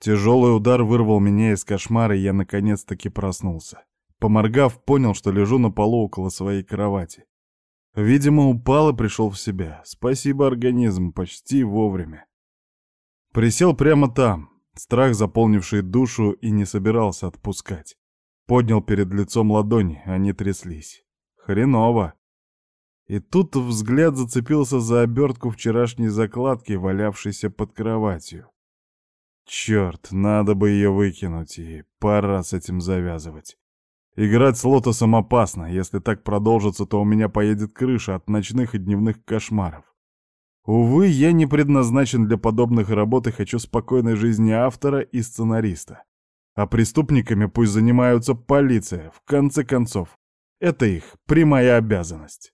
Тяжелый удар вырвал меня из кошмара, и я наконец-таки проснулся. Поморгав, понял, что лежу на полу около своей кровати. Видимо, упал и пришел в себя. Спасибо, организм, почти вовремя. Присел прямо там, страх, заполнивший душу, и не собирался отпускать. Поднял перед лицом ладони, они тряслись. Хреново. И тут взгляд зацепился за обертку вчерашней закладки, валявшейся под кроватью. Черт, надо бы ее выкинуть, и пора с этим завязывать. Играть с Лотосом опасно. Если так продолжится, то у меня поедет крыша от ночных и дневных кошмаров. Увы, я не предназначен для подобных работ и хочу спокойной жизни автора и сценариста. А преступниками пусть занимаются полиция, в конце концов. Это их прямая обязанность.